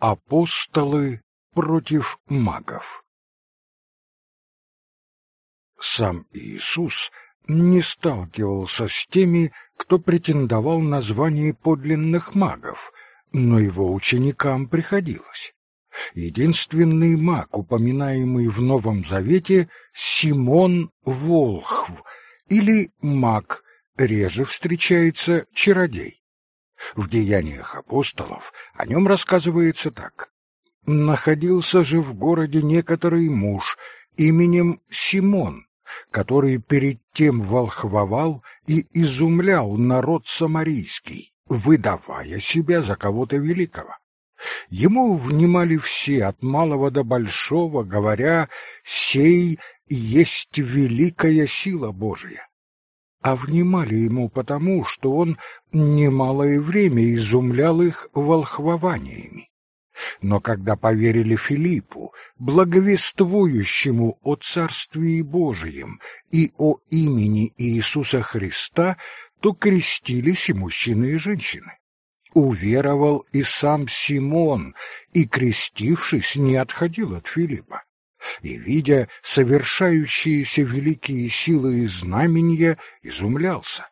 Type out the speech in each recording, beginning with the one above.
Апостолы против магов Сам Иисус не сталкивался с теми, кто претендовал на звание подлинных магов, но его ученикам приходилось. Единственный маг, упоминаемый в Новом Завете, Симон Волхв, или маг, реже встречается чародей. В деяниях апостолов о нем рассказывается так. «Находился же в городе некоторый муж именем Симон, который перед тем волхвовал и изумлял народ самарийский, выдавая себя за кого-то великого. Ему внимали все, от малого до большого, говоря «сей есть великая сила Божия». А внимали ему потому, что он немалое время изумлял их волхвованиями. Но когда поверили Филиппу, благовествующему о Царствии Божием и о имени Иисуса Христа, то крестились и мужчины, и женщины. Уверовал и сам Симон, и, крестившись, не отходил от Филиппа. И, видя совершающиеся великие силы и знамения, изумлялся.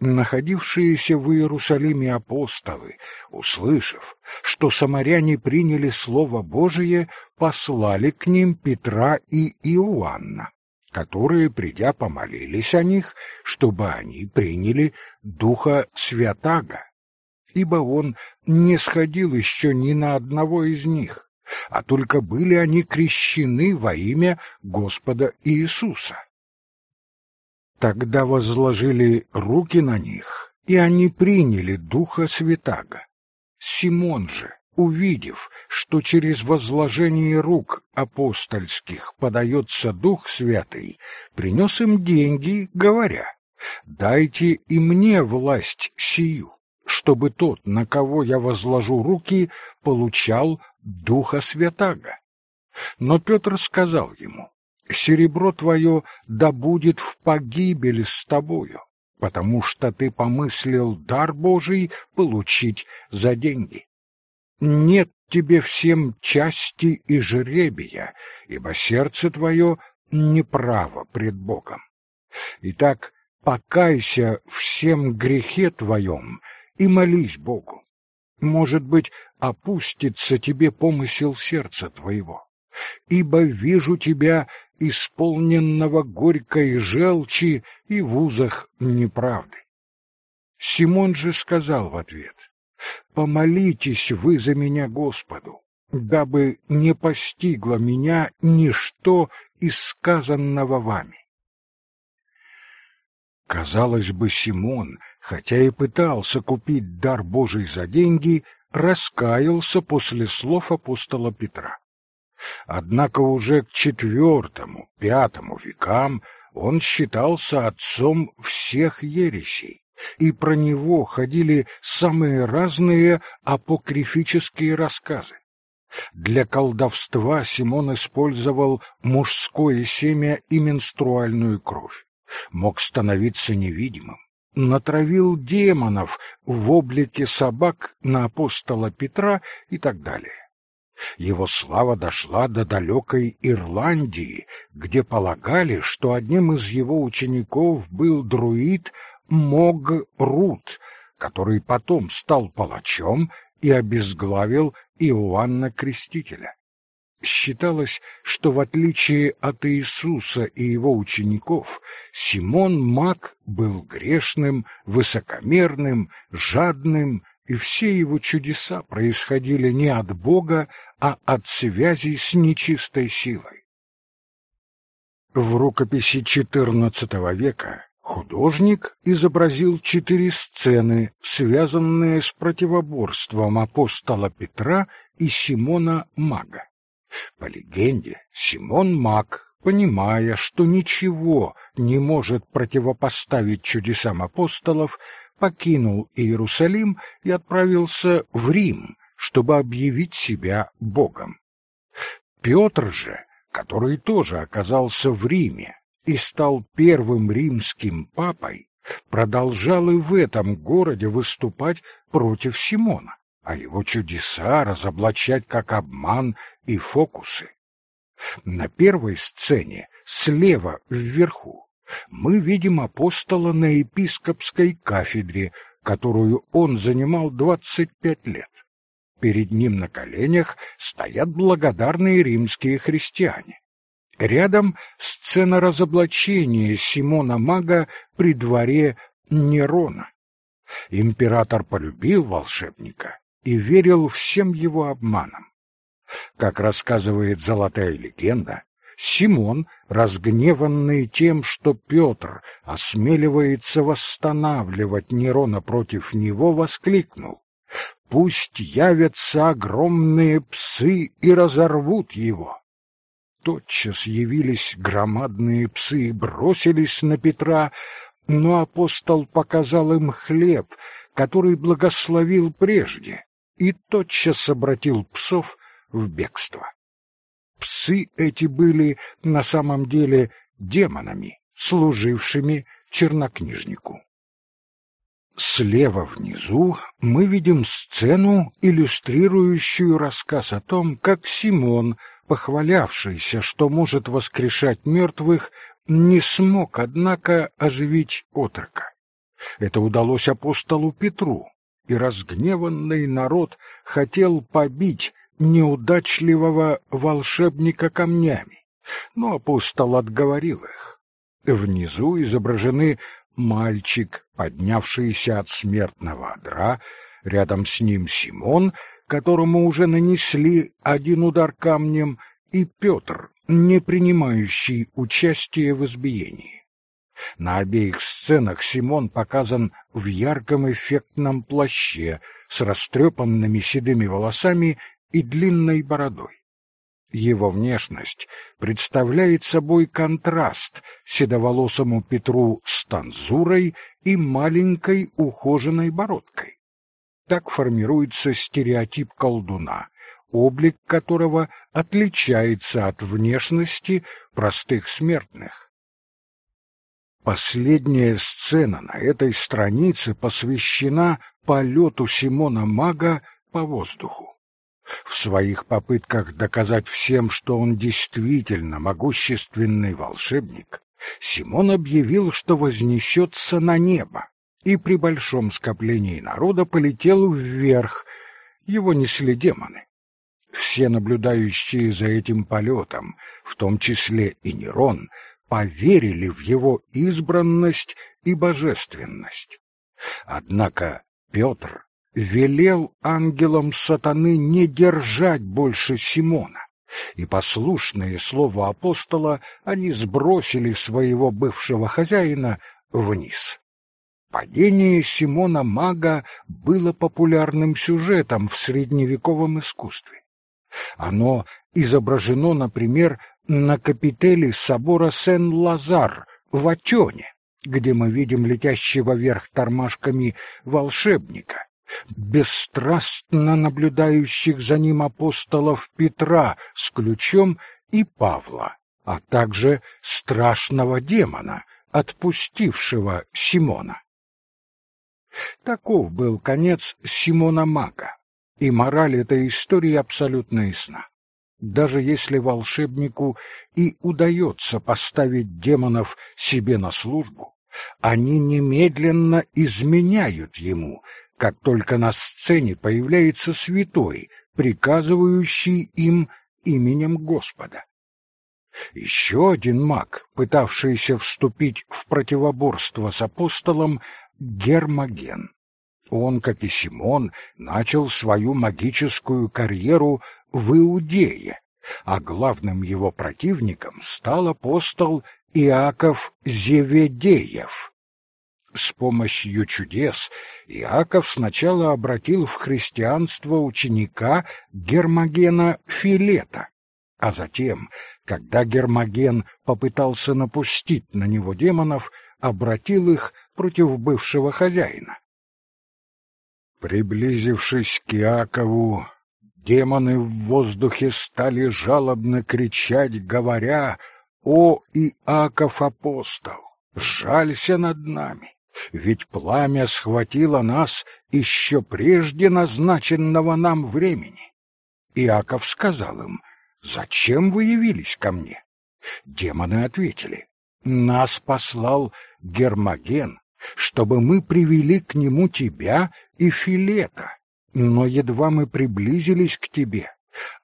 Находившиеся в Иерусалиме апостолы, услышав, что самаряне приняли Слово Божие, послали к ним Петра и Иоанна, которые, придя, помолились о них, чтобы они приняли Духа Святаго, ибо он не сходил еще ни на одного из них, а только были они крещены во имя Господа Иисуса. Тогда возложили руки на них, и они приняли Духа Святаго. Симон же, увидев, что через возложение рук апостольских подается Дух Святый, принес им деньги, говоря, «Дайте и мне власть сию, чтобы тот, на кого я возложу руки, получал Духа Святаго». Но Петр сказал ему, серебро твое да будет в погибель с тобою, потому что ты помыслил дар Божий получить за деньги. Нет тебе всем части и жребия, ибо сердце твое неправо пред Богом. Итак, покайся всем грехе твоем и молись Богу. Может быть, опустится тебе помысел сердца твоего, ибо вижу тебя исполненного горькой желчи и в узах неправды. Симон же сказал в ответ, «Помолитесь вы за меня Господу, дабы не постигло меня ничто из сказанного вами». Казалось бы, Симон, хотя и пытался купить дар Божий за деньги, раскаялся после слов апостола Петра. Однако уже к четвертому, пятому векам он считался отцом всех ересей, и про него ходили самые разные апокрифические рассказы. Для колдовства Симон использовал мужское семя и менструальную кровь, мог становиться невидимым, натравил демонов в облике собак на апостола Петра и так далее. Его слава дошла до далекой Ирландии, где полагали, что одним из его учеников был друид Мог Рут, который потом стал палачом и обезглавил Иоанна Крестителя. Считалось, что в отличие от Иисуса и его учеников, Симон Мак был грешным, высокомерным, жадным и все его чудеса происходили не от Бога, а от связи с нечистой силой. В рукописи XIV века художник изобразил четыре сцены, связанные с противоборством апостола Петра и Симона Мага. По легенде, Симон Маг, понимая, что ничего не может противопоставить чудесам апостолов, покинул Иерусалим и отправился в Рим, чтобы объявить себя Богом. Петр же, который тоже оказался в Риме и стал первым римским папой, продолжал и в этом городе выступать против Симона, а его чудеса разоблачать как обман и фокусы. На первой сцене, слева вверху, мы видим апостола на епископской кафедре, которую он занимал двадцать пять лет. Перед ним на коленях стоят благодарные римские христиане. Рядом сцена разоблачения Симона Мага при дворе Нерона. Император полюбил волшебника и верил всем его обманам. Как рассказывает золотая легенда, Симон, разгневанный тем, что Петр осмеливается восстанавливать Нерона против него, воскликнул «Пусть явятся огромные псы и разорвут его!» Тотчас явились громадные псы и бросились на Петра, но апостол показал им хлеб, который благословил прежде, и тотчас обратил псов в бегство. Псы эти были на самом деле демонами, служившими чернокнижнику. Слева внизу мы видим сцену, иллюстрирующую рассказ о том, как Симон, похвалявшийся, что может воскрешать мертвых, не смог, однако, оживить отрока. Это удалось апостолу Петру, и разгневанный народ хотел побить неудачливого волшебника камнями, но апостол отговорил их. Внизу изображены мальчик, поднявшийся от смертного одра, рядом с ним Симон, которому уже нанесли один удар камнем, и Петр, не принимающий участие в избиении. На обеих сценах Симон показан в ярком эффектном плаще с растрепанными седыми волосами и длинной бородой. Его внешность представляет собой контраст седоволосому Петру с танзурой и маленькой ухоженной бородкой. Так формируется стереотип колдуна, облик которого отличается от внешности простых смертных. Последняя сцена на этой странице посвящена полету Симона Мага по воздуху. В своих попытках доказать всем, что он действительно могущественный волшебник, Симон объявил, что вознесется на небо, и при большом скоплении народа полетел вверх. Его несли демоны. Все наблюдающие за этим полетом, в том числе и Нерон, поверили в его избранность и божественность. Однако Петр велел ангелам сатаны не держать больше Симона, и, послушные слову апостола, они сбросили своего бывшего хозяина вниз. Падение Симона Мага было популярным сюжетом в средневековом искусстве. Оно изображено, например, на капителе собора Сен-Лазар в Атёне, где мы видим летящего вверх тормашками волшебника, бесстрастно наблюдающих за ним апостолов Петра с ключом и Павла, а также страшного демона, отпустившего Симона. Таков был конец Симона Мага, и мораль этой истории абсолютно ясна. Даже если волшебнику и удается поставить демонов себе на службу, они немедленно изменяют ему, как только на сцене появляется святой, приказывающий им именем Господа. Еще один маг, пытавшийся вступить в противоборство с апостолом, Гермоген. Он, как и Симон, начал свою магическую карьеру в Иудее, а главным его противником стал апостол Иаков Зеведеев. С помощью чудес Иаков сначала обратил в христианство ученика Гермогена Филета, а затем, когда Гермоген попытался напустить на него демонов, обратил их против бывшего хозяина. Приблизившись к Иакову, демоны в воздухе стали жалобно кричать, говоря «О, Иаков апостол, жалься над нами!» Ведь пламя схватило нас еще прежде назначенного нам времени. Иаков сказал им, «Зачем вы явились ко мне?» Демоны ответили, «Нас послал Гермоген, чтобы мы привели к нему тебя и Филета. Но едва мы приблизились к тебе,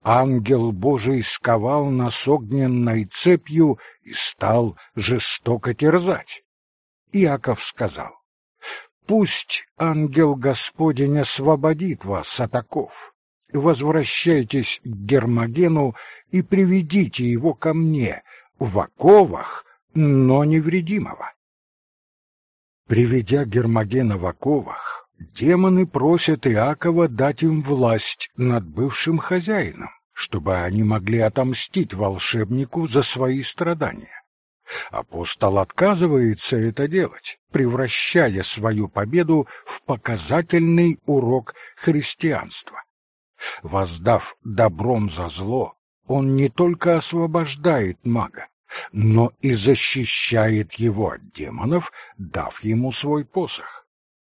ангел Божий сковал нас огненной цепью и стал жестоко терзать. Иаков сказал, «Пусть ангел Господень освободит вас от оков. Возвращайтесь к Гермогену и приведите его ко мне в оковах, но невредимого». Приведя Гермогена в оковах, демоны просят Иакова дать им власть над бывшим хозяином, чтобы они могли отомстить волшебнику за свои страдания. Апостол отказывается это делать, превращая свою победу в показательный урок христианства. Воздав добром за зло, он не только освобождает мага, но и защищает его от демонов, дав ему свой посох.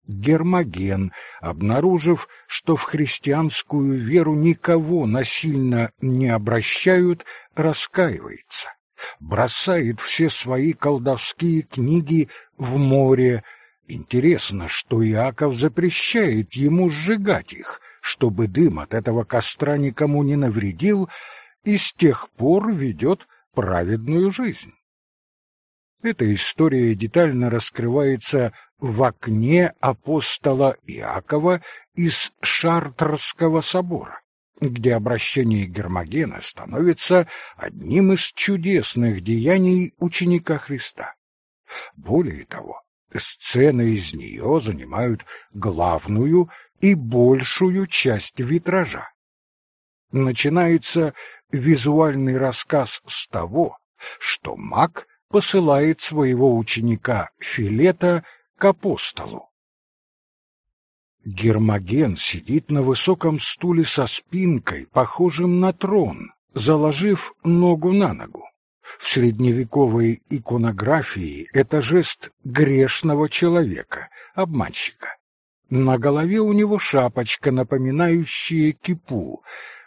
Гермоген, обнаружив, что в христианскую веру никого насильно не обращают, раскаивается бросает все свои колдовские книги в море. Интересно, что Иаков запрещает ему сжигать их, чтобы дым от этого костра никому не навредил, и с тех пор ведет праведную жизнь. Эта история детально раскрывается в окне апостола Иакова из Шартрского собора где обращение Гермогена становится одним из чудесных деяний ученика Христа. Более того, сцены из нее занимают главную и большую часть витража. Начинается визуальный рассказ с того, что маг посылает своего ученика Филета к апостолу. Гермоген сидит на высоком стуле со спинкой, похожим на трон, заложив ногу на ногу. В средневековой иконографии это жест грешного человека, обманщика. На голове у него шапочка, напоминающая кипу.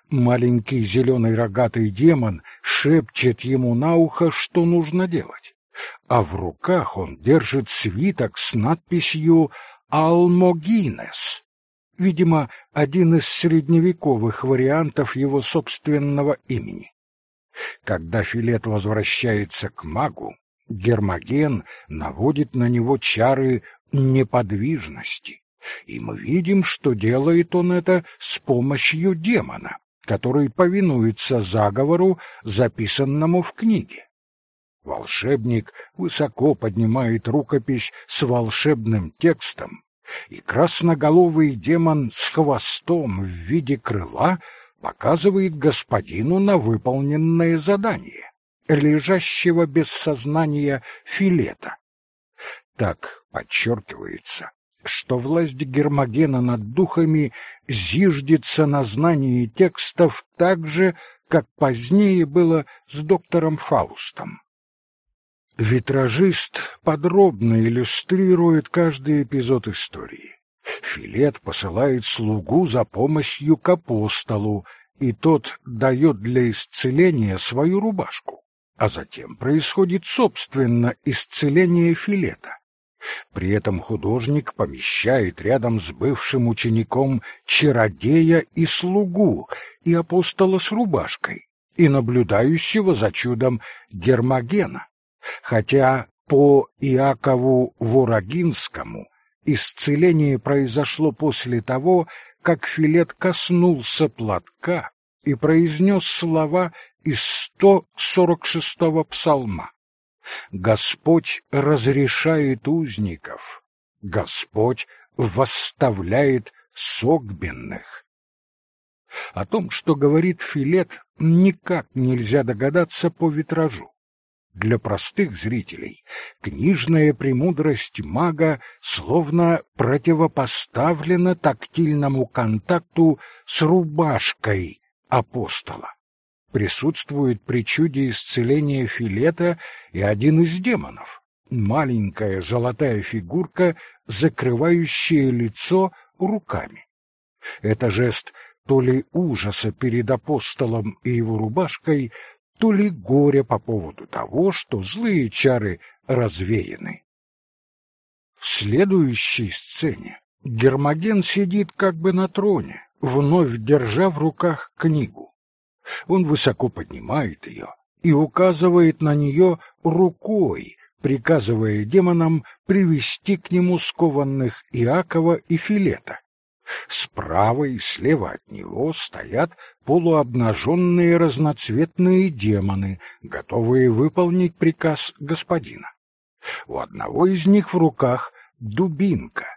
Маленький зеленый рогатый демон шепчет ему на ухо, что нужно делать. А в руках он держит свиток с надписью Алмогинес, видимо, один из средневековых вариантов его собственного имени. Когда Филет возвращается к магу, Гермоген наводит на него чары неподвижности, и мы видим, что делает он это с помощью демона, который повинуется заговору, записанному в книге. Волшебник высоко поднимает рукопись с волшебным текстом, и красноголовый демон с хвостом в виде крыла показывает господину на выполненное задание, лежащего без сознания филета. Так подчеркивается, что власть Гермогена над духами зиждется на знании текстов так же, как позднее было с доктором Фаустом. Витражист подробно иллюстрирует каждый эпизод истории. Филет посылает слугу за помощью к апостолу, и тот дает для исцеления свою рубашку, а затем происходит собственно исцеление Филета. При этом художник помещает рядом с бывшим учеником чародея и слугу, и апостола с рубашкой, и наблюдающего за чудом Гермогена хотя по Иакову Ворогинскому исцеление произошло после того, как Филет коснулся платка и произнес слова из 146-го псалма. «Господь разрешает узников, Господь восставляет согбенных». О том, что говорит Филет, никак нельзя догадаться по витражу. Для простых зрителей книжная премудрость мага словно противопоставлена тактильному контакту с рубашкой апостола. Присутствует при чуде исцеления Филета и один из демонов, маленькая золотая фигурка, закрывающая лицо руками. Это жест то ли ужаса перед апостолом и его рубашкой, то ли горя по поводу того, что злые чары развеяны. В следующей сцене Гермоген сидит как бы на троне, вновь держа в руках книгу. Он высоко поднимает ее и указывает на нее рукой, приказывая демонам привести к нему скованных Иакова и Филета. Справа и слева от него стоят полуобнаженные разноцветные демоны, готовые выполнить приказ господина. У одного из них в руках дубинка.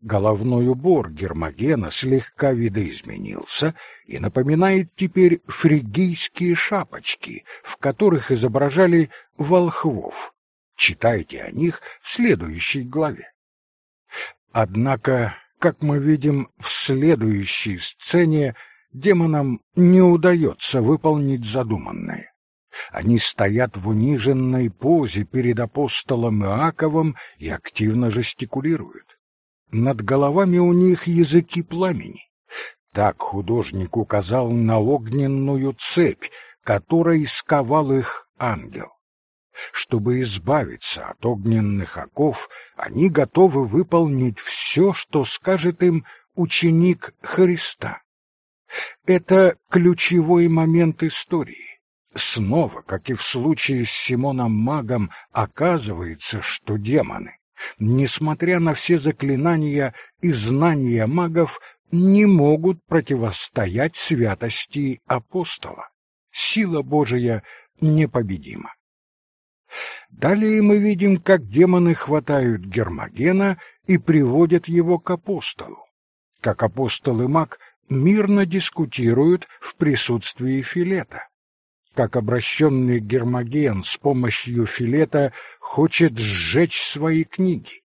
Головной убор Гермогена слегка видоизменился и напоминает теперь фригийские шапочки, в которых изображали волхвов. Читайте о них в следующей главе. Однако как мы видим в следующей сцене, демонам не удается выполнить задуманное. Они стоят в униженной позе перед апостолом Иаковом и активно жестикулируют. Над головами у них языки пламени. Так художник указал на огненную цепь, которой сковал их ангел. Чтобы избавиться от огненных оков, они готовы выполнить все, что скажет им ученик Христа. Это ключевой момент истории. Снова, как и в случае с Симоном Магом, оказывается, что демоны, несмотря на все заклинания и знания магов, не могут противостоять святости апостола. Сила Божия непобедима. Далее мы видим, как демоны хватают Гермогена и приводят его к апостолу. Как апостол и маг мирно дискутируют в присутствии Филета. Как обращенный Гермоген с помощью Филета хочет сжечь свои книги.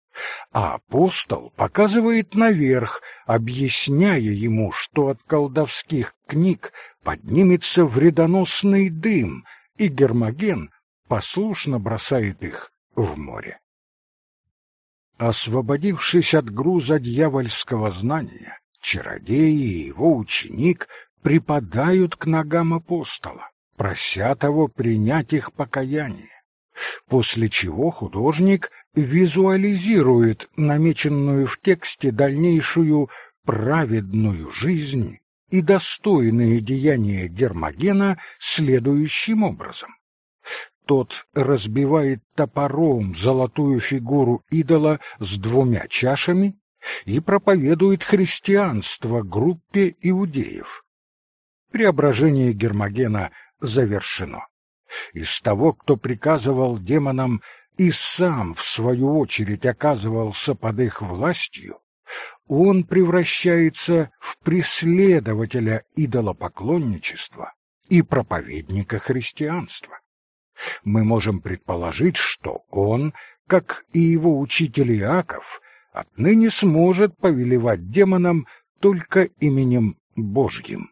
А апостол показывает наверх, объясняя ему, что от колдовских книг поднимется вредоносный дым, и Гермоген послушно бросает их в море. Освободившись от груза дьявольского знания, чародей и его ученик припадают к ногам апостола, прося того принять их покаяние, после чего художник визуализирует намеченную в тексте дальнейшую праведную жизнь и достойные деяния Гермогена следующим образом. Тот разбивает топором золотую фигуру идола с двумя чашами и проповедует христианство группе иудеев. Преображение Гермогена завершено. Из того, кто приказывал демонам и сам, в свою очередь, оказывался под их властью, он превращается в преследователя идолопоклонничества и проповедника христианства мы можем предположить, что он, как и его учитель Иаков, отныне сможет повелевать демонам только именем Божьим.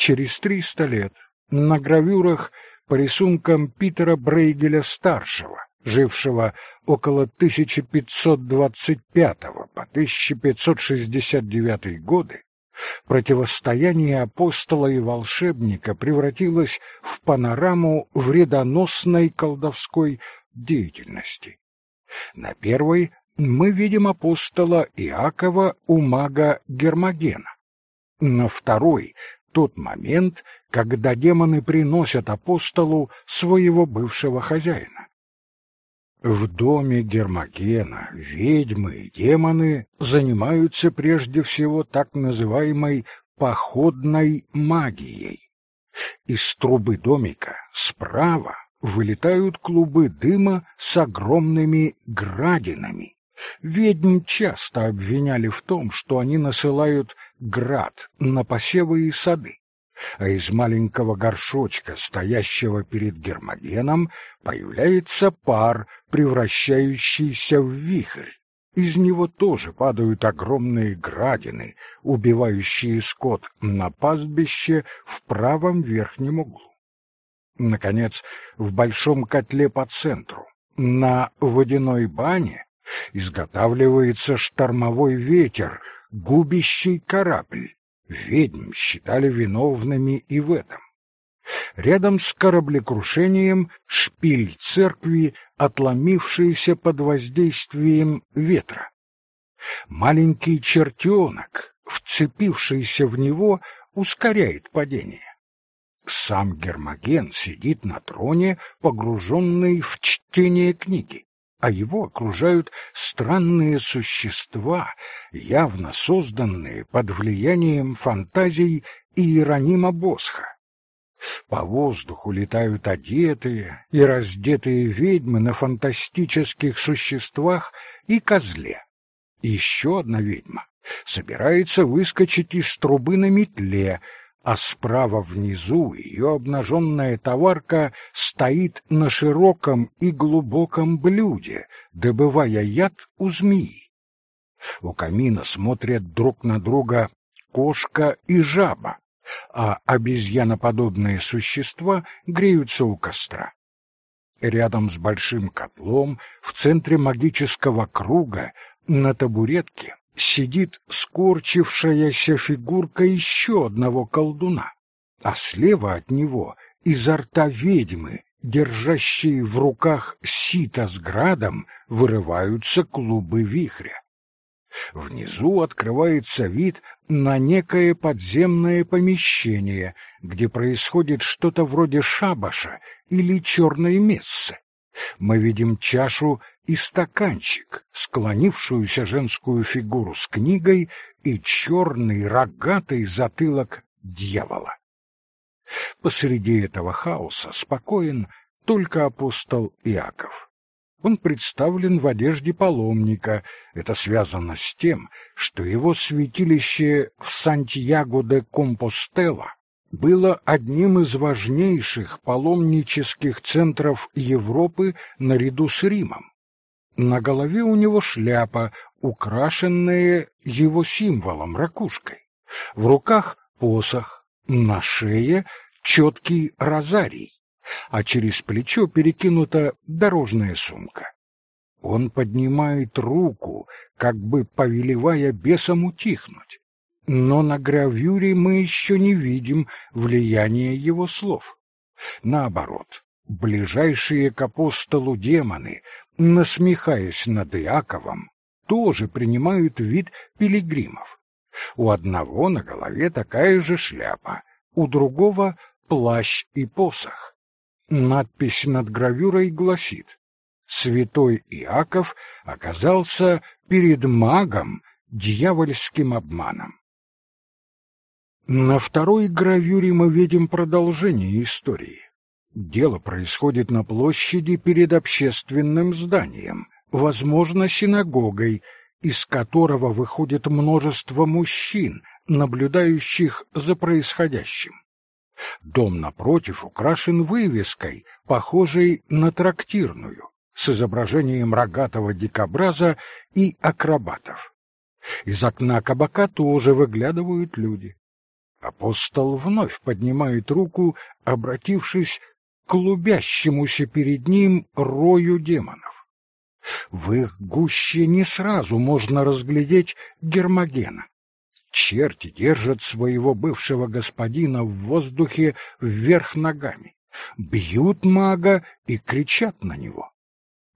Через триста лет на гравюрах по рисункам Питера Брейгеля-старшего, жившего около 1525 по 1569 годы, Противостояние апостола и волшебника превратилось в панораму вредоносной колдовской деятельности. На первой мы видим апостола Иакова у мага Гермогена. На второй — тот момент, когда демоны приносят апостолу своего бывшего хозяина. В доме Гермогена ведьмы и демоны занимаются прежде всего так называемой походной магией. Из трубы домика справа вылетают клубы дыма с огромными градинами. Ведьм часто обвиняли в том, что они насылают град на посевы и сады а из маленького горшочка, стоящего перед Гермогеном, появляется пар, превращающийся в вихрь. Из него тоже падают огромные градины, убивающие скот на пастбище в правом верхнем углу. Наконец, в большом котле по центру, на водяной бане, изготавливается штормовой ветер, губящий корабль. Ведьм считали виновными и в этом. Рядом с кораблекрушением шпиль церкви, отломившийся под воздействием ветра. Маленький чертенок, вцепившийся в него, ускоряет падение. Сам Гермоген сидит на троне, погруженный в чтение книги, а его окружают странные существа, явно созданные под влиянием фантазий Иеронима Босха. По воздуху летают одетые и раздетые ведьмы на фантастических существах и козле. Еще одна ведьма собирается выскочить из трубы на метле, а справа внизу ее обнаженная товарка стоит на широком и глубоком блюде, добывая яд у змеи. У камина смотрят друг на друга кошка и жаба, а обезьяноподобные существа греются у костра. Рядом с большим котлом, в центре магического круга, на табуретке сидит скорчившаяся фигурка еще одного колдуна, а слева от него изо рта ведьмы, держащие в руках сито с градом, вырываются клубы вихря. Внизу открывается вид на некое подземное помещение, где происходит что-то вроде шабаша или черной мессы. Мы видим чашу и стаканчик, склонившуюся женскую фигуру с книгой и черный рогатый затылок дьявола. Посреди этого хаоса спокоен только апостол Иаков. Он представлен в одежде паломника. Это связано с тем, что его святилище в Сантьяго де Компостела было одним из важнейших паломнических центров Европы наряду с Римом. На голове у него шляпа, украшенная его символом ракушкой. В руках посох, на шее четкий розарий а через плечо перекинута дорожная сумка. Он поднимает руку, как бы повелевая бесам утихнуть. Но на гравюре мы еще не видим влияния его слов. Наоборот, ближайшие к апостолу демоны, насмехаясь над Иаковом, тоже принимают вид пилигримов. У одного на голове такая же шляпа, у другого — плащ и посох. Надпись над гравюрой гласит «Святой Иаков оказался перед магом дьявольским обманом». На второй гравюре мы видим продолжение истории. Дело происходит на площади перед общественным зданием, возможно, синагогой, из которого выходит множество мужчин, наблюдающих за происходящим. Дом напротив украшен вывеской, похожей на трактирную, с изображением рогатого дикобраза и акробатов. Из окна кабака тоже выглядывают люди. Апостол вновь поднимает руку, обратившись к клубящемуся перед ним рою демонов. В их гуще не сразу можно разглядеть Гермогена. Черти держат своего бывшего господина в воздухе вверх ногами, бьют мага и кричат на него.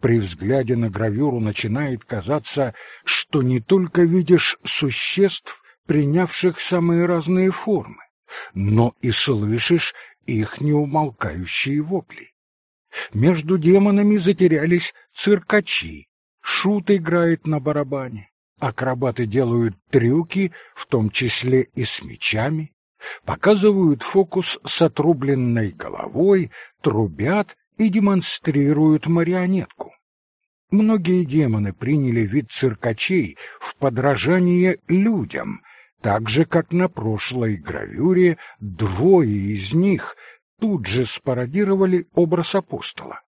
При взгляде на гравюру начинает казаться, что не только видишь существ, принявших самые разные формы, но и слышишь их неумолкающие вопли. Между демонами затерялись циркачи, шут играет на барабане, Акробаты делают трюки, в том числе и с мечами, показывают фокус с отрубленной головой, трубят и демонстрируют марионетку. Многие демоны приняли вид циркачей в подражание людям, так же, как на прошлой гравюре двое из них тут же спародировали образ апостола.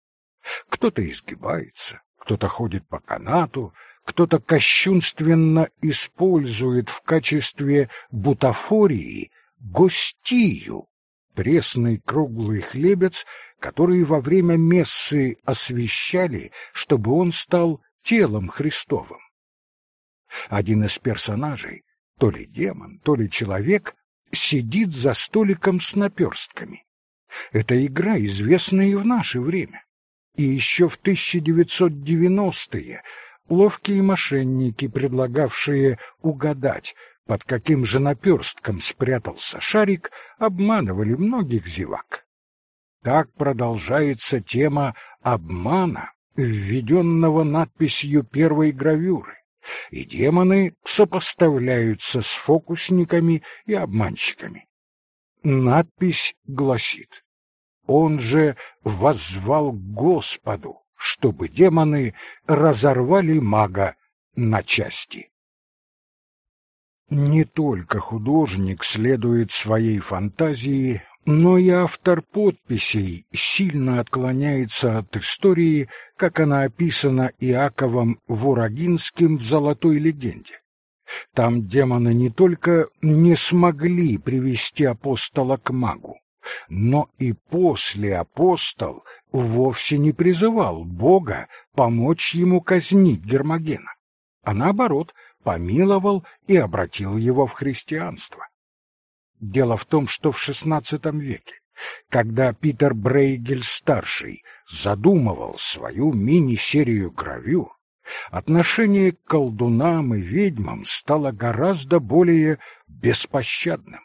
Кто-то изгибается, кто-то ходит по канату, кто-то кощунственно использует в качестве бутафории гостию, пресный круглый хлебец, который во время мессы освещали, чтобы он стал телом Христовым. Один из персонажей, то ли демон, то ли человек, сидит за столиком с наперстками. Эта игра известна и в наше время. И еще в 1990-е ловкие мошенники, предлагавшие угадать, под каким же наперстком спрятался шарик, обманывали многих зевак. Так продолжается тема обмана, введенного надписью первой гравюры, и демоны сопоставляются с фокусниками и обманщиками. Надпись гласит «Он же воззвал к Господу, чтобы демоны разорвали мага на части». Не только художник следует своей фантазии, но и автор подписей сильно отклоняется от истории, как она описана Иаковом Ворогинским в «Золотой легенде». Там демоны не только не смогли привести апостола к магу, но и после апостол вовсе не призывал Бога помочь ему казнить Гермогена, а наоборот помиловал и обратил его в христианство. Дело в том, что в XVI веке, когда Питер Брейгель-старший задумывал свою мини-серию гравюр, отношение к колдунам и ведьмам стало гораздо более беспощадным.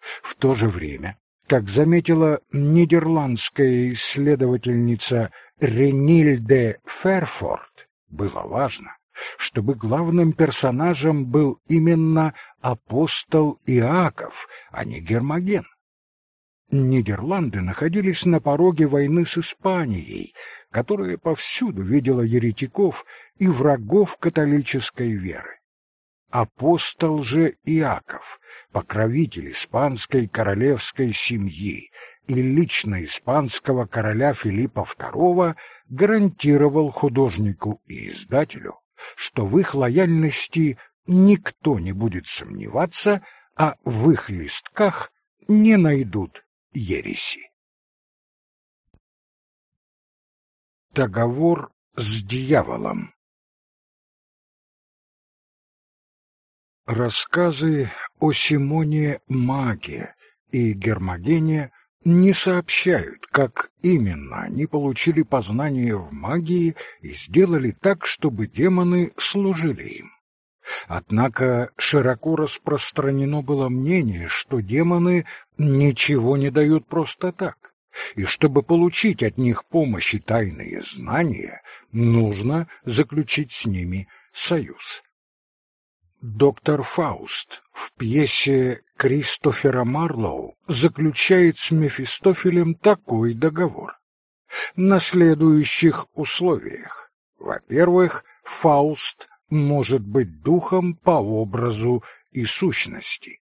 В то же время, как заметила нидерландская исследовательница Ренильде Ферфорд, было важно, чтобы главным персонажем был именно апостол Иаков, а не Гермоген. Нидерланды находились на пороге войны с Испанией, которая повсюду видела еретиков и врагов католической веры. Апостол же Иаков, покровитель испанской королевской семьи и лично испанского короля Филиппа II, гарантировал художнику и издателю что в их лояльности никто не будет сомневаться, а в их листках не найдут ереси. Договор с дьяволом Рассказы о Симоне Маге и Гермогене не сообщают, как именно они получили познание в магии и сделали так, чтобы демоны служили им. Однако широко распространено было мнение, что демоны ничего не дают просто так, и чтобы получить от них помощь и тайные знания, нужно заключить с ними союз. Доктор Фауст в пьесе Кристофера Марлоу заключает с Мефистофелем такой договор. На следующих условиях. Во-первых, Фауст может быть духом по образу и сущности.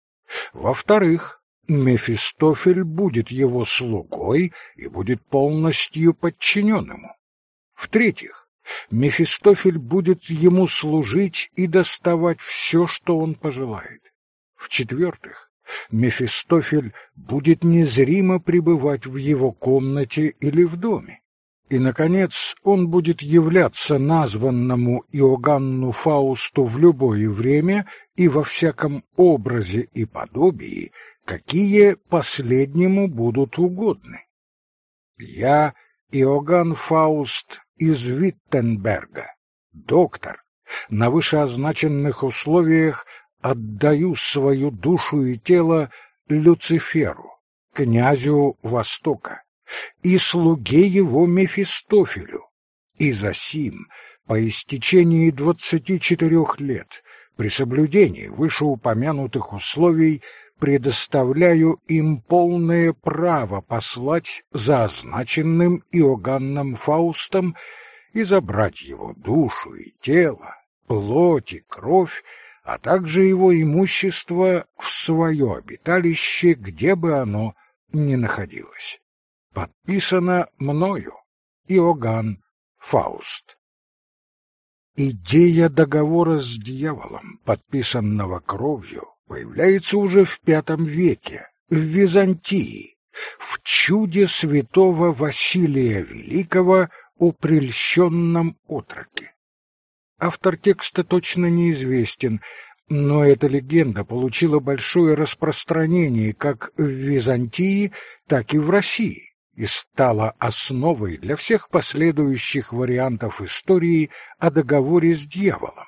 Во-вторых, Мефистофель будет его слугой и будет полностью подчинен ему. В-третьих, Мефистофель будет ему служить и доставать все, что он пожелает. В-четвертых, Мефистофель будет незримо пребывать в его комнате или в доме. И, наконец, он будет являться названному Иоганну Фаусту в любое время и во всяком образе и подобии, какие последнему будут угодны. Я, Иоганн Фауст, из Виттенберга, доктор, на вышеозначенных условиях отдаю свою душу и тело Люциферу, князю Востока, и слуге его Мефистофелю, и засим по истечении двадцати четырех лет при соблюдении вышеупомянутых условий предоставляю им полное право послать за означенным Иоганном Фаустом и забрать его душу и тело, плоть и кровь, а также его имущество в свое обиталище, где бы оно ни находилось. Подписано мною, Иоганн Фауст. Идея договора с дьяволом, подписанного кровью, появляется уже в V веке, в Византии, в чуде святого Василия Великого о прельщенном отроке. Автор текста точно неизвестен, но эта легенда получила большое распространение как в Византии, так и в России и стала основой для всех последующих вариантов истории о договоре с дьяволом.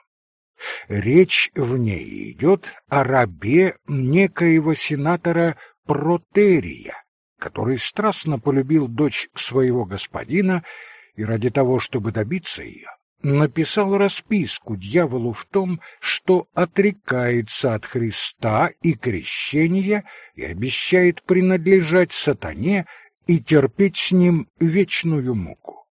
Речь в ней идет о рабе некоего сенатора Протерия, который страстно полюбил дочь своего господина и ради того, чтобы добиться ее, написал расписку дьяволу в том, что отрекается от Христа и крещения и обещает принадлежать сатане и терпеть с ним вечную муку.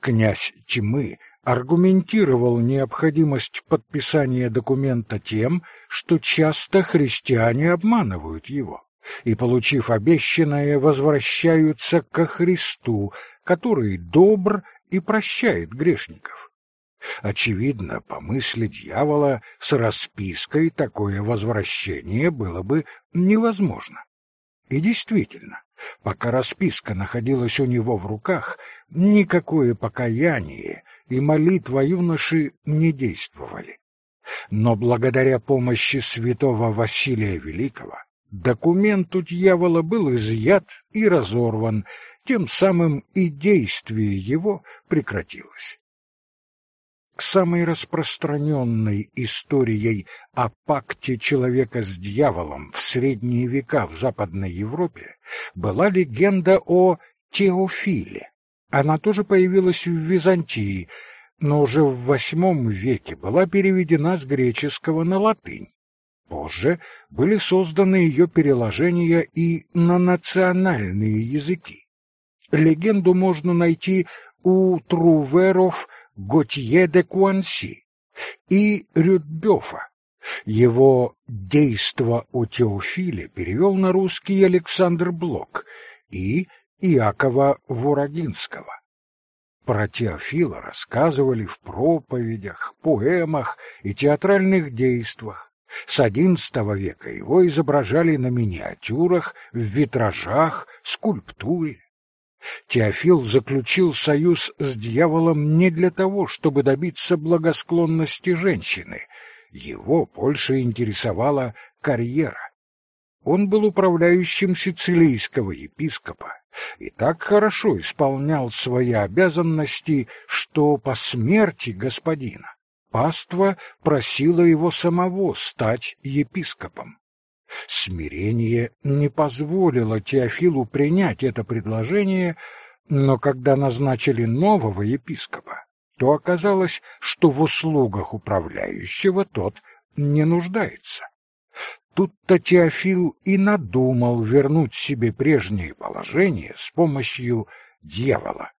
Князь Тьмы аргументировал необходимость подписания документа тем, что часто христиане обманывают его и, получив обещанное, возвращаются ко Христу, который добр и прощает грешников. Очевидно, по мысли дьявола, с распиской такое возвращение было бы невозможно. И действительно, пока расписка находилась у него в руках, никакое покаяние и молитва юноши не действовали. Но благодаря помощи святого Василия Великого документ у дьявола был изъят и разорван, тем самым и действие его прекратилось самой распространенной историей о пакте человека с дьяволом в средние века в Западной Европе была легенда о Теофиле. Она тоже появилась в Византии, но уже в VIII веке была переведена с греческого на латынь. Позже были созданы ее переложения и на национальные языки. Легенду можно найти у труверов Готье де Куанси и Рюдбёфа. Его «Действо о Теофиле» перевел на русский Александр Блок и Иакова Ворогинского. Про Теофила рассказывали в проповедях, поэмах и театральных действах. С XI века его изображали на миниатюрах, в витражах, скульптуре. Теофил заключил союз с дьяволом не для того, чтобы добиться благосклонности женщины. Его больше интересовала карьера. Он был управляющим сицилийского епископа и так хорошо исполнял свои обязанности, что по смерти господина паства просила его самого стать епископом. Смирение не позволило Теофилу принять это предложение, но когда назначили нового епископа, то оказалось, что в услугах управляющего тот не нуждается. Тут-то Теофил и надумал вернуть себе прежнее положение с помощью дьявола.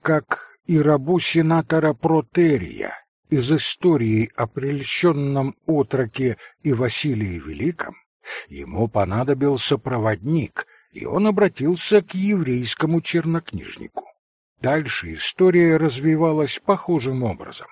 Как и рабу сенатора Протерия, из истории о прельщенном отроке и Василии Великом ему понадобился проводник, и он обратился к еврейскому чернокнижнику. Дальше история развивалась похожим образом.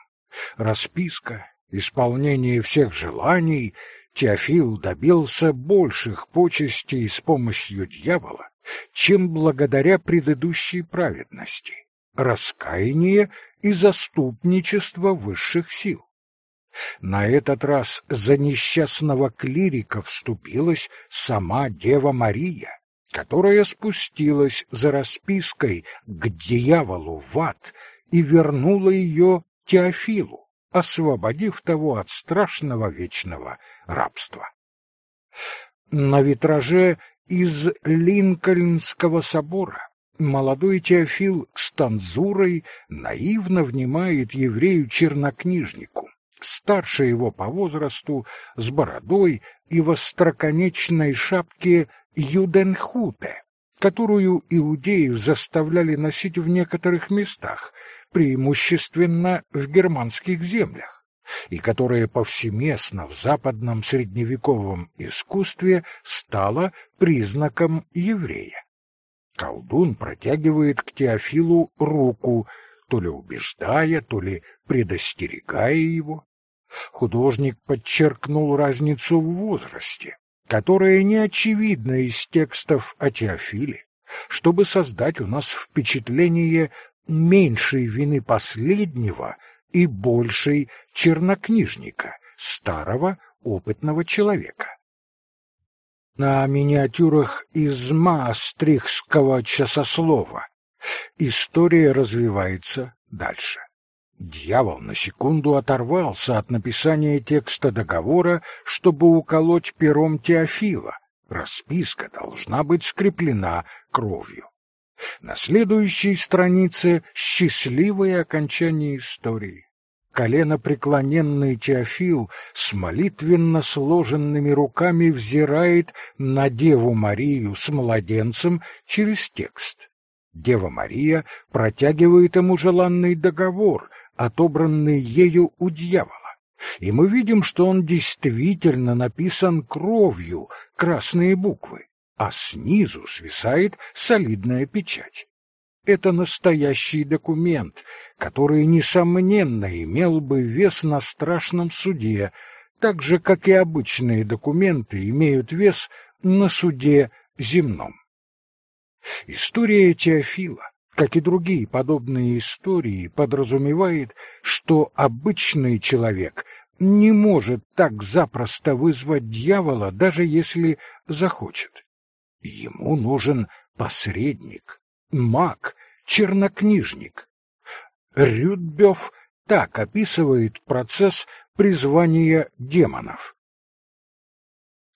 Расписка, исполнение всех желаний, Теофил добился больших почестей с помощью дьявола, чем благодаря предыдущей праведности раскаяние и заступничество высших сил. На этот раз за несчастного клирика вступилась сама Дева Мария, которая спустилась за распиской к дьяволу в ад и вернула ее Теофилу, освободив того от страшного вечного рабства. На витраже из Линкольнского собора Молодой Теофил с танзурой наивно внимает еврею-чернокнижнику, старше его по возрасту, с бородой и в остроконечной шапке юденхуте, которую иудеев заставляли носить в некоторых местах, преимущественно в германских землях, и которая повсеместно в западном средневековом искусстве стала признаком еврея. Колдун протягивает к Теофилу руку, то ли убеждая, то ли предостерегая его. Художник подчеркнул разницу в возрасте. Которое не очевидно из текстов о Теофиле, чтобы создать у нас впечатление меньшей вины последнего и большей чернокнижника, старого опытного человека. На миниатюрах из Маастрихского часослова история развивается дальше. Дьявол на секунду оторвался от написания текста договора, чтобы уколоть пером Теофила. Расписка должна быть скреплена кровью. На следующей странице счастливое окончание истории. Колено преклоненный Теофил с молитвенно сложенными руками взирает на Деву Марию с младенцем через текст. Дева Мария протягивает ему желанный договор, отобранный ею у дьявола. И мы видим, что он действительно написан кровью, красные буквы, а снизу свисает солидная печать. Это настоящий документ, который, несомненно, имел бы вес на страшном суде, так же, как и обычные документы имеют вес на суде земном. История Теофила, как и другие подобные истории, подразумевает, что обычный человек не может так запросто вызвать дьявола, даже если захочет. Ему нужен посредник, маг, чернокнижник. Рюдбёв так описывает процесс призвания демонов.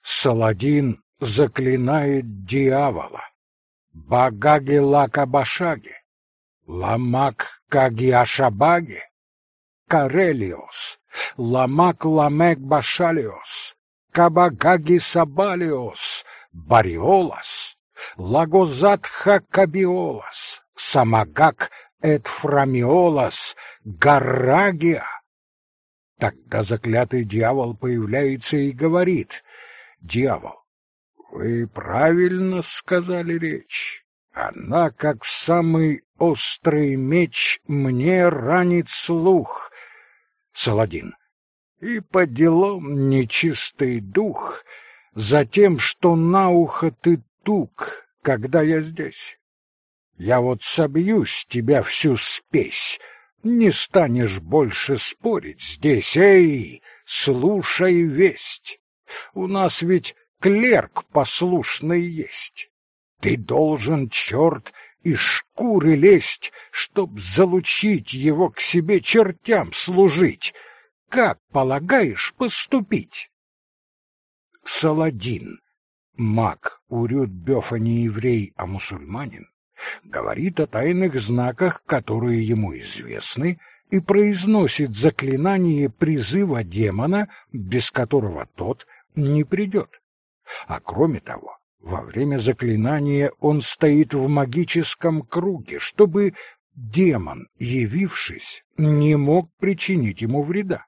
Саладин заклинает дьявола. Багаги лакабашаги, ламак кагиашабаги, карелиос, ламак ламек башалиос, кабагаги сабалиос, бариолас, лагозатха кабиолас, самагак эдфрамиолас, гарагия. Тогда заклятый дьявол появляется и говорит, «Дьявол, вы правильно сказали речь. Она, как самый острый меч, мне ранит слух». Саладин, и по делам нечистый дух, за тем, что на ухо ты тук, когда я здесь. Я вот собью с тебя всю спесь, не станешь больше спорить здесь. Эй, слушай весть. У нас ведь клерк послушный есть. Ты должен, черт, из шкуры лезть, чтоб залучить его к себе чертям служить. Как полагаешь поступить? Саладин, маг, Урюд-Бёфа не еврей, а мусульманин, говорит о тайных знаках, которые ему известны, и произносит заклинание призыва демона, без которого тот не придет. А кроме того, во время заклинания он стоит в магическом круге, чтобы демон, явившись, не мог причинить ему вреда.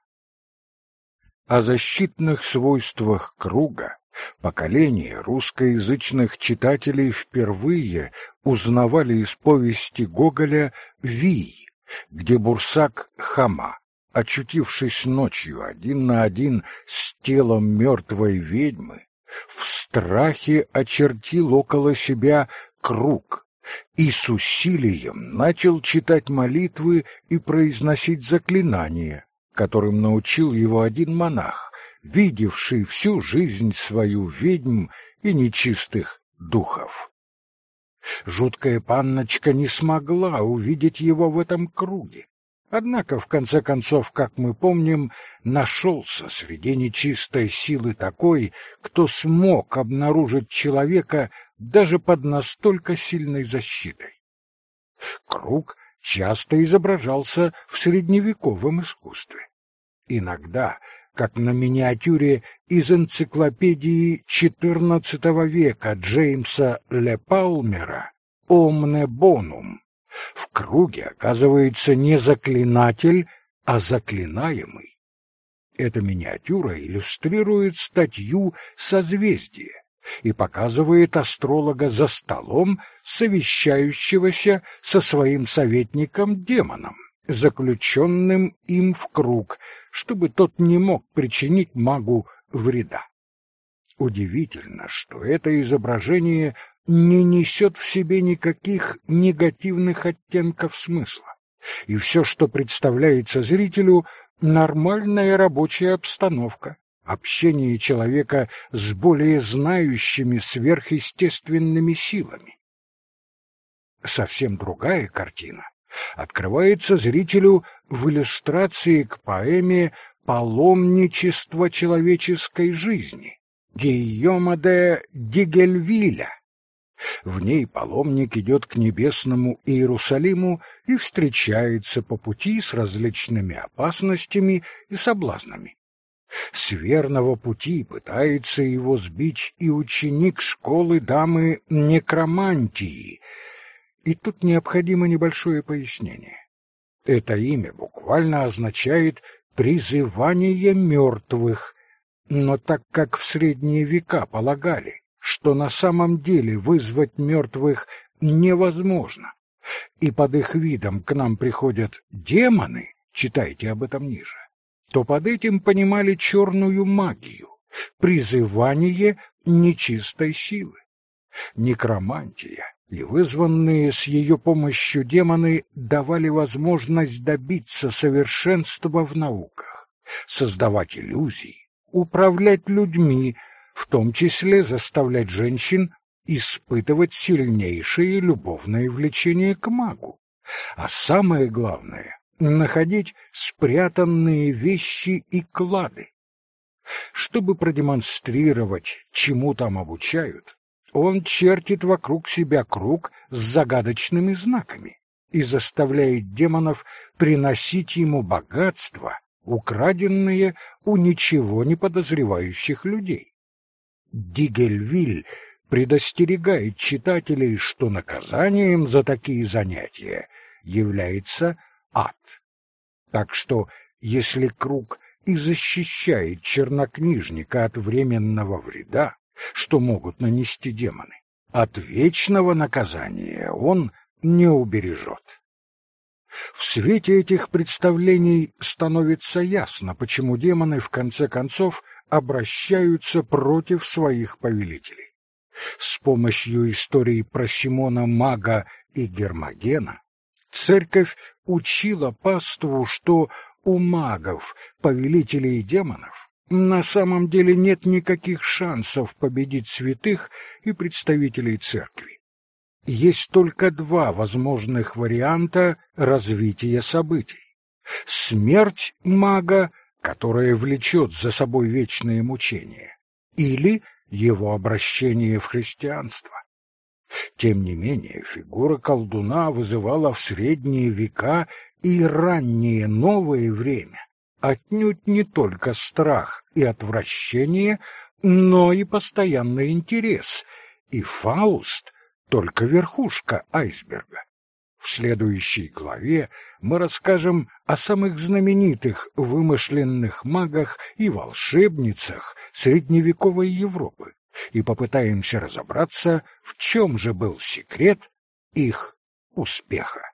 О защитных свойствах круга поколения русскоязычных читателей впервые узнавали из повести Гоголя «Вий», где Бурсак Хама, очутившись ночью один на один с телом мертвой ведьмы, в страхе очертил около себя круг и с усилием начал читать молитвы и произносить заклинания, которым научил его один монах, видевший всю жизнь свою ведьм и нечистых духов. Жуткая панночка не смогла увидеть его в этом круге. Однако, в конце концов, как мы помним, нашелся среди нечистой силы такой, кто смог обнаружить человека даже под настолько сильной защитой. Круг часто изображался в средневековом искусстве. Иногда, как на миниатюре из энциклопедии XIV века Джеймса Ле Палмера «Омне бонум», в круге оказывается не заклинатель, а заклинаемый. Эта миниатюра иллюстрирует статью «Созвездие» и показывает астролога за столом, совещающегося со своим советником-демоном заключенным им в круг, чтобы тот не мог причинить магу вреда. Удивительно, что это изображение не несет в себе никаких негативных оттенков смысла, и все, что представляется зрителю, нормальная рабочая обстановка, общение человека с более знающими сверхъестественными силами. Совсем другая картина открывается зрителю в иллюстрации к поэме «Паломничество человеческой жизни» Гийома де Дигельвиля. В ней паломник идет к небесному Иерусалиму и встречается по пути с различными опасностями и соблазнами. С верного пути пытается его сбить и ученик школы дамы некромантии. И тут необходимо небольшое пояснение. Это имя буквально означает «призывание мертвых», но так как в средние века полагали, что на самом деле вызвать мертвых невозможно, и под их видом к нам приходят демоны, читайте об этом ниже, то под этим понимали черную магию, призывание нечистой силы. Некромантия и вызванные с ее помощью демоны давали возможность добиться совершенства в науках, создавать иллюзии, управлять людьми, в том числе заставлять женщин испытывать сильнейшее любовное влечение к магу. А самое главное — находить спрятанные вещи и клады. Чтобы продемонстрировать, чему там обучают, он чертит вокруг себя круг с загадочными знаками и заставляет демонов приносить ему богатство украденные у ничего не подозревающих людей. Дигельвиль предостерегает читателей, что наказанием за такие занятия является ад. Так что, если круг и защищает чернокнижника от временного вреда, что могут нанести демоны, от вечного наказания он не убережет. В свете этих представлений становится ясно, почему демоны в конце концов обращаются против своих повелителей. С помощью истории про Симона Мага и Гермогена церковь учила паству, что у магов, повелителей демонов, на самом деле нет никаких шансов победить святых и представителей церкви есть только два возможных варианта развития событий. Смерть мага, которая влечет за собой вечные мучения, или его обращение в христианство. Тем не менее, фигура колдуна вызывала в средние века и раннее новое время отнюдь не только страх и отвращение, но и постоянный интерес, и Фауст только верхушка айсберга. В следующей главе мы расскажем о самых знаменитых вымышленных магах и волшебницах средневековой Европы и попытаемся разобраться, в чем же был секрет их успеха.